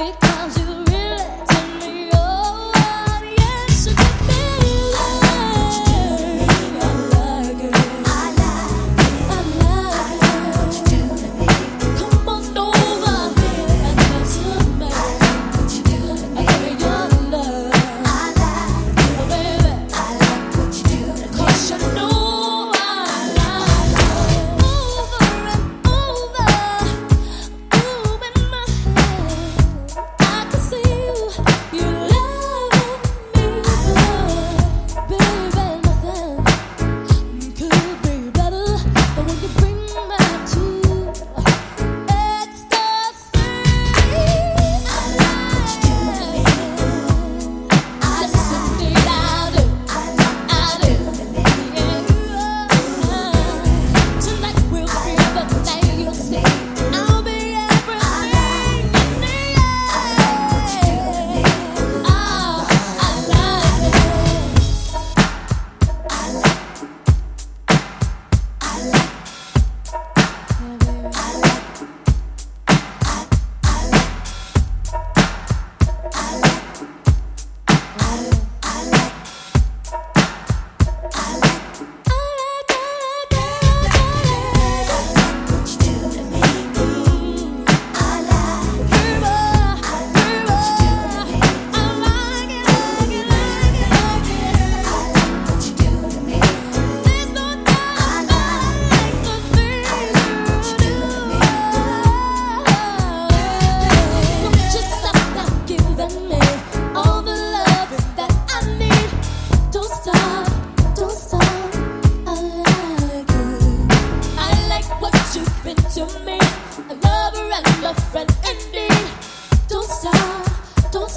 a lover and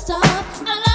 stop,